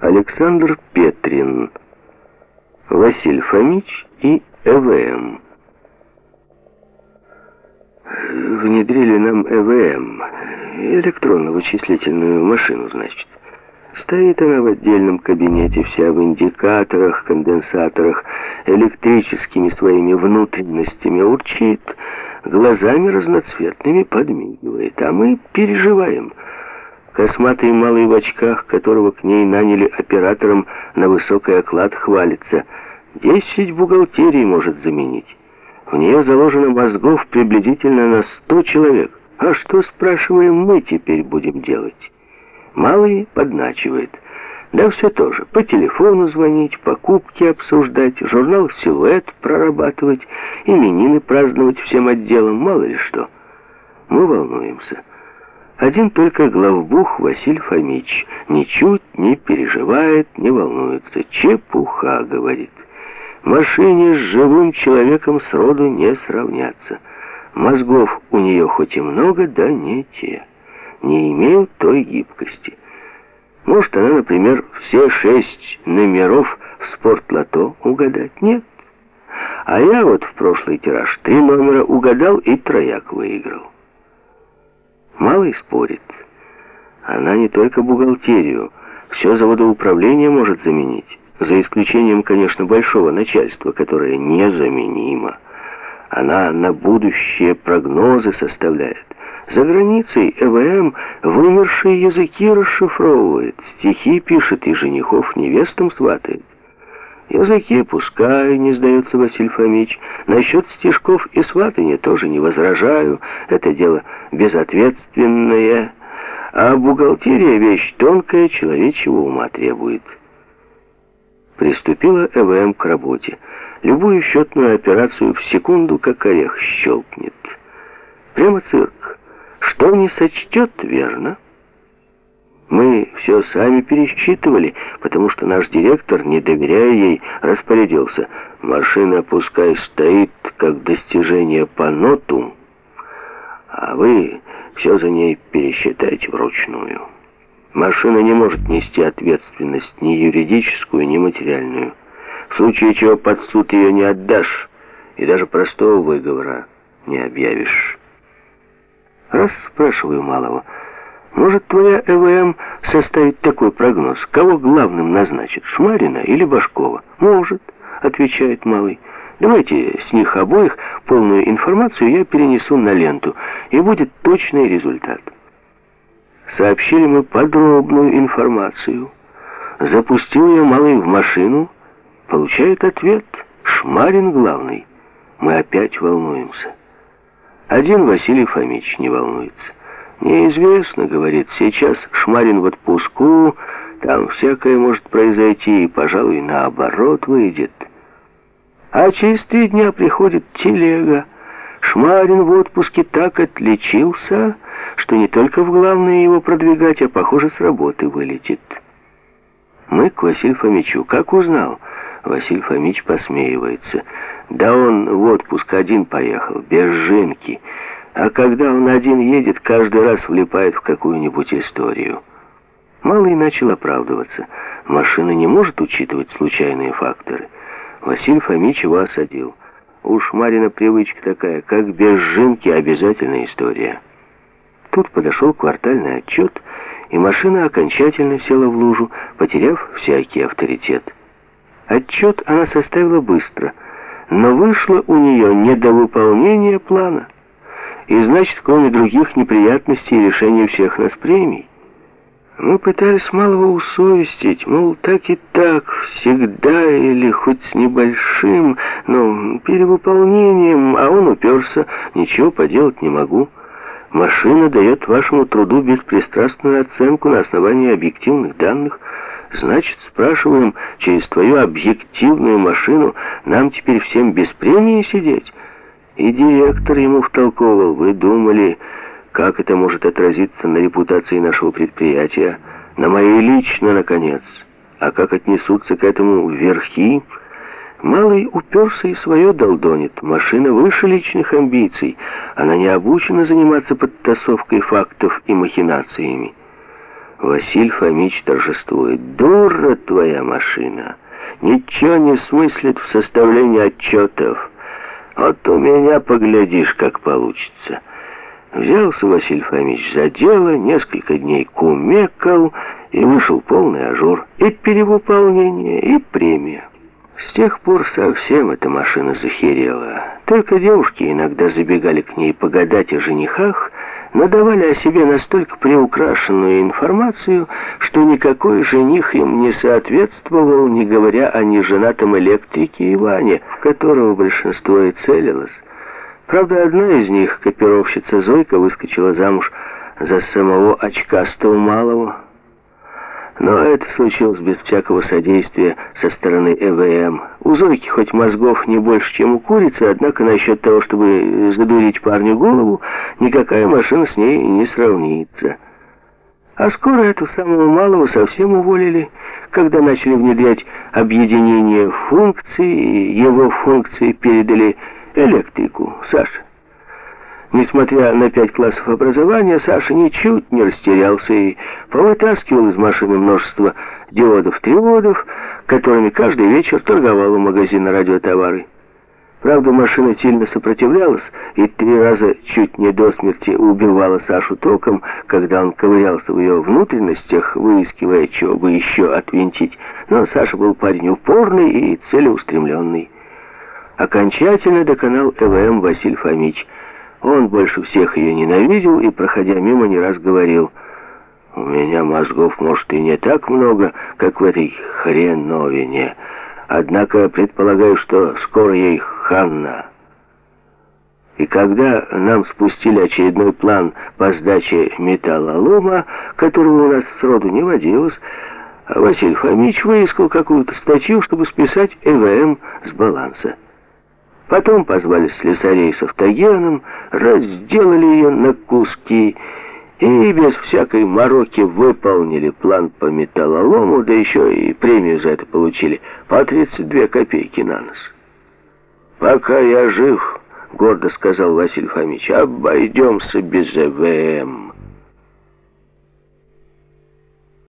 Александр Петрин, Василий Фомич и ЭВМ. Внедрили нам ЭВМ, электронно-вычислительную машину, значит. Стоит она в отдельном кабинете, вся в индикаторах, конденсаторах, электрическими своими внутренностями урчит, глазами разноцветными подмигивает, а мы переживаем. Косматый малый в очках, которого к ней наняли оператором на высокий оклад, хвалится. Десять бухгалтерий может заменить. В нее заложено мозгов приблизительно на сто человек. А что, спрашиваем, мы теперь будем делать? Малый подначивает. Да все тоже. По телефону звонить, покупки обсуждать, журнал «Силуэт» прорабатывать, именины праздновать всем отделом, мало ли что. Мы волнуемся. Один только главбух Василий Фомич ничуть не переживает, не волнуется. Чепуха, говорит. Машине с живым человеком сроду не сравняться. Мозгов у нее хоть и много, да не те не имеют той гибкости. Может, она, например, все шесть номеров в спортлото угадать? Нет. А я вот в прошлый тираж три номера угадал и трояк выиграл. Малый спорит. Она не только бухгалтерию, все заводоуправление может заменить. За исключением, конечно, большого начальства, которое незаменимо. Она на будущее прогнозы составляет. За границей ЭВМ вымершие языки расшифровывает, стихи пишет и женихов невестам сватает. Языки пускай, не сдается Василий Фомич. Насчет стишков и сватания тоже не возражаю. Это дело безответственное. А бухгалтерия вещь тонкая, человечего ума требует. Приступила ЭВМ к работе. Любую счетную операцию в секунду, как орех, щелкнет. Прямо цирк. Что не сочтет, верно? Мы все сами пересчитывали, потому что наш директор, не доверяя ей, распорядился. Машина пускай стоит, как достижение по ноту, а вы все за ней пересчитайте вручную. Машина не может нести ответственность ни юридическую, ни материальную. В случае чего под суд ее не отдашь, и даже простого выговора не объявишь. Раз спрашиваю малого, может твоя ЭВМ составить такой прогноз? Кого главным назначит, Шмарина или Башкова? Может, отвечает малый. Давайте с них обоих полную информацию я перенесу на ленту, и будет точный результат. Сообщили мы подробную информацию. Запустил я малый в машину, получает ответ. Шмарин главный. Мы опять волнуемся. Один Василий Фомич не волнуется. Неизвестно, говорит, сейчас Шмарин в отпуску, там всякое может произойти, и, пожалуй, наоборот выйдет. А через три дня приходит телега. Шмарин в отпуске так отличился, что не только в главное его продвигать, а, похоже, с работы вылетит. Мы к Василию Фомичу. Как узнал? Василий Фомич посмеивается. Да он в отпуск один поехал, без Жинки. А когда он один едет, каждый раз влипает в какую-нибудь историю. Малый начал оправдываться. Машина не может учитывать случайные факторы. Василий Фомич его осадил. Уж Марина привычка такая, как без Жинки обязательная история. Тут подошел квартальный отчет, и машина окончательно села в лужу, потеряв всякий авторитет. Отчет она составила быстро — но вышло у нее недовыполнение плана. И значит, кроме других неприятностей и всех нас премий, мы пытались малого усовестить, мол, так и так, всегда или хоть с небольшим, но перевыполнением, а он уперся, ничего поделать не могу. Машина дает вашему труду беспристрастную оценку на основании объективных данных, Значит, спрашиваем, через твою объективную машину нам теперь всем без премии сидеть? И директор ему втолковывал, вы думали, как это может отразиться на репутации нашего предприятия, на моей лично, наконец. А как отнесутся к этому верхи? Малый уперся и свое долдонит. Машина выше личных амбиций. Она не обучена заниматься подтасовкой фактов и махинациями. Василий Фомич торжествует. «Дура твоя машина! Ничего не смыслит в составлении отчетов. Вот у меня поглядишь, как получится». Взялся Василий Фомич за дело, несколько дней кумекал, и вышел полный ажур. И перевыполнение, и премия. С тех пор совсем эта машина захерела. Только девушки иногда забегали к ней погадать о женихах, но давали о себе настолько приукрашенную информацию, что никакой жених им не соответствовал, не говоря о неженатом электрике Иване, в которого большинство и целилось. Правда, одна из них, копировщица Зойка, выскочила замуж за самого очкастого малого, но это случилось без всякого содействия со стороны ЭВМ. У Зойки хоть мозгов не больше, чем у курицы, однако насчет того, чтобы задурить парню голову, никакая машина с ней не сравнится. А скоро эту самого малого совсем уволили, когда начали внедрять объединение функций, его функции передали электрику, Саше. Несмотря на пять классов образования, Саша ничуть не растерялся и повытаскивал из машины множество диодов-триодов, которыми каждый вечер торговал у магазина радиотовары. Правда, машина сильно сопротивлялась и три раза чуть не до смерти убивала Сашу током, когда он ковырялся в ее внутренностях, выискивая, чего бы еще отвинтить. Но Саша был парень упорный и целеустремленный. Окончательно доконал ЭВМ Василий Фомич – он больше всех ее ненавидел и, проходя мимо, не раз говорил, «У меня мозгов, может, и не так много, как в этой хреновине, однако предполагаю, что скоро ей ханна». И когда нам спустили очередной план по сдаче металлолома, которого у нас сроду не водилось, Василий Фомич выискал какую-то статью, чтобы списать ЭВМ с баланса. Потом позвали слесарей с автогеном, разделали ее на куски и без всякой мороки выполнили план по металлолому, да еще и премию за это получили по 32 копейки на нос. «Пока я жив», — гордо сказал Василий Фомич, — «обойдемся без ЭВМ».